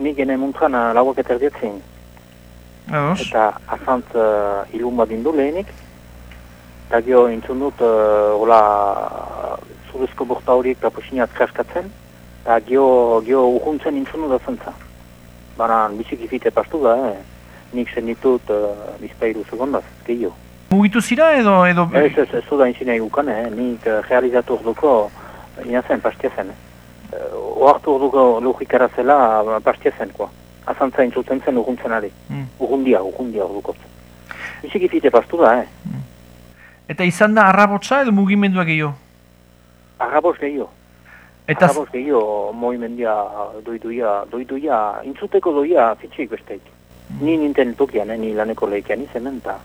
Ni gene muntran uh, lauak eta erdietzen. Eta azantz uh, ilun bat indu lehenik. Eta gio intzun dut, uh, hola, zurezko borta horiek lapusinat kaskatzen. Eta gio, gio urhuntzen intzun dut azantza. Baina biziki fite pastu da, eh? Nik zen ditut uh, bizpairu segondaz, gehiago. Mugitu zira edo... edo... Ez, ez, ez da inzina igukan, eh? Nik uh, realizatu orduko, ina zen, pastia zen, eh? Uh, Oartu orduko logikara zela, uh, pastia zen, koa. Azantza intzuten zen urhuntzen ari. Mm. Urrundia, urrundia orduko. Biziki fite pastu da, eh? Eta izan da arrabotsa edo mugimendua gehiago? Arrabos gehiago. Eta Arrabos gehiago moimendia doiduia, doiduia, intzuteko doia fitxik besteik. Ni ninten tokian, eh, ni laneko lehikian izen, eta